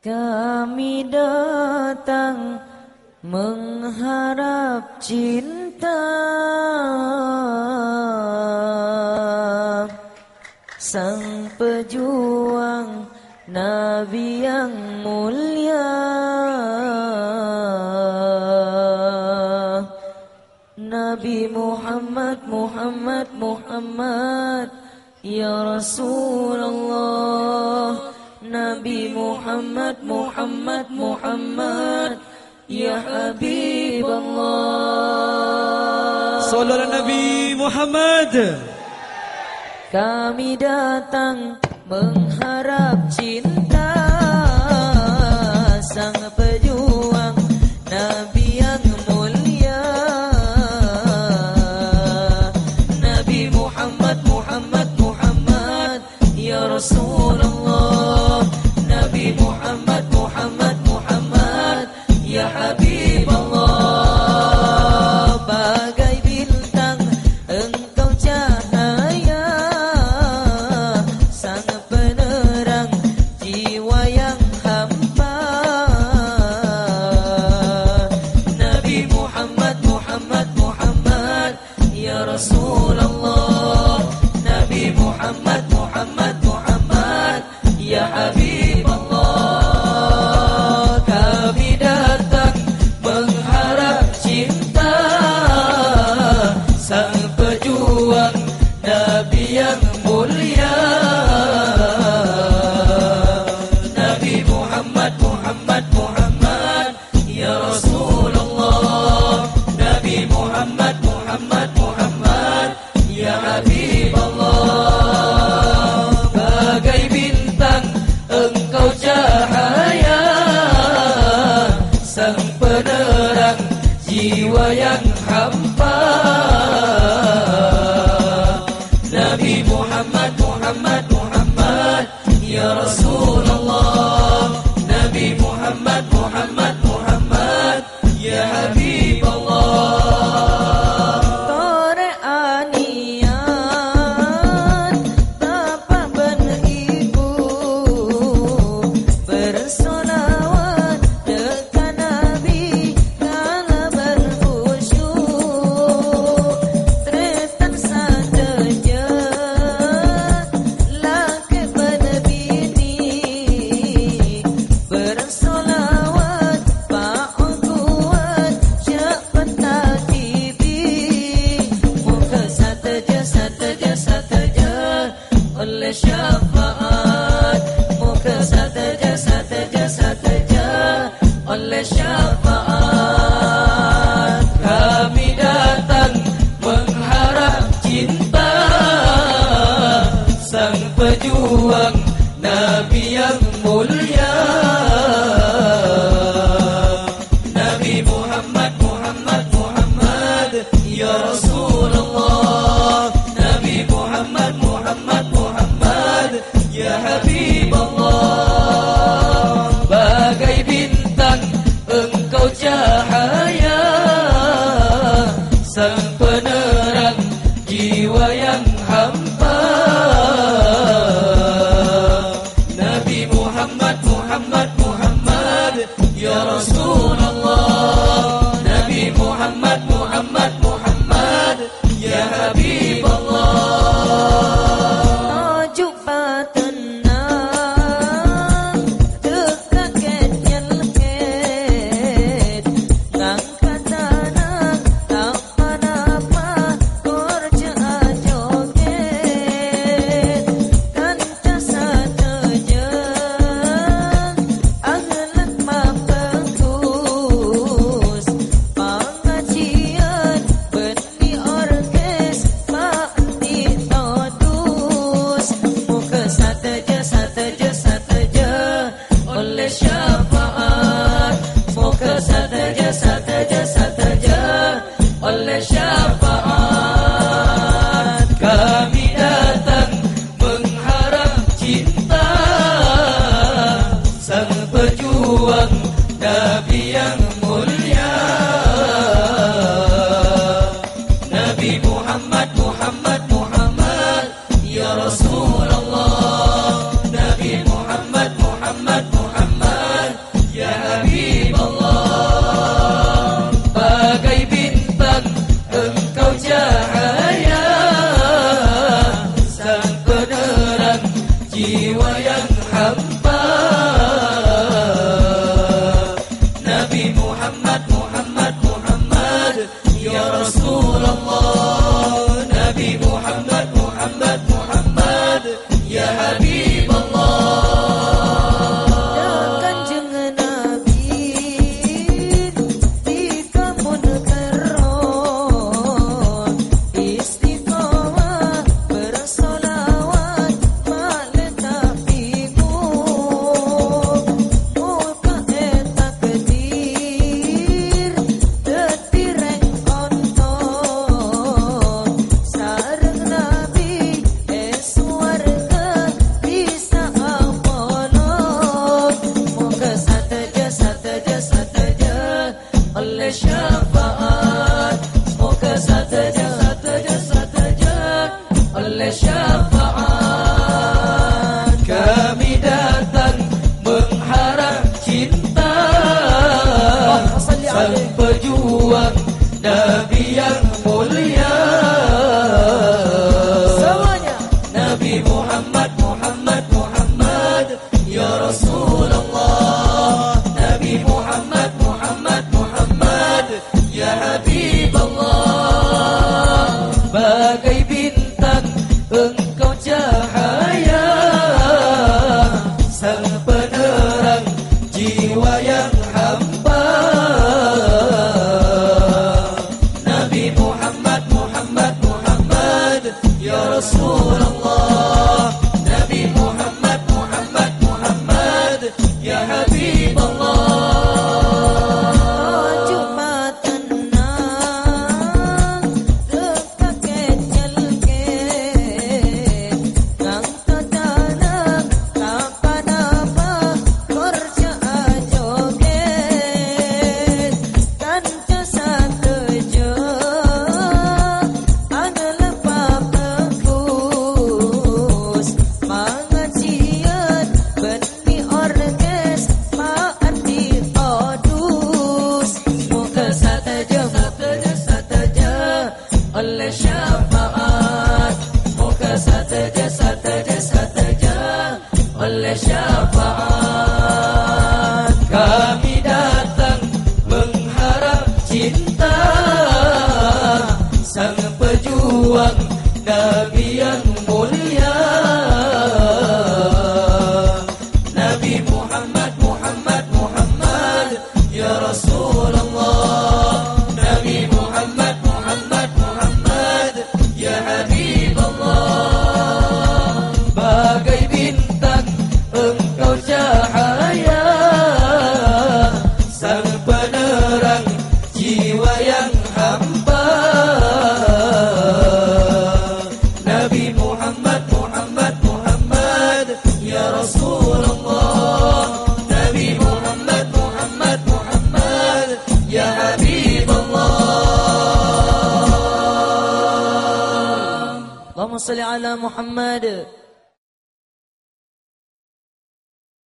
Kami datang mengharap cinta. Sang pejuang Nabi yang mulia. Nabi Muhammad, Muhammad, Muhammad. Ya Rasulullah Nabi Muhammad Muhammad Muhammad. Ya Habib Allah Salam Nabi Muhammad. Kami datang mengharap cinta. Sang pejuang Nabi sang pejuang Nabi yang mulia. Nabi Muhammad Muhammad Muhammad ya Rasulullah. Nabi Muhammad Muhammad Muhammad ya Habib Allah bagai bintang engkau cahaya. Sang penerang jiwa yang Nabi Muhammad Muhammad Muhammad. Ya Rasul. vida. يا رسول الله. نبي محمد محمد محمد. يا حبيب الله. اللهم صل على محمد.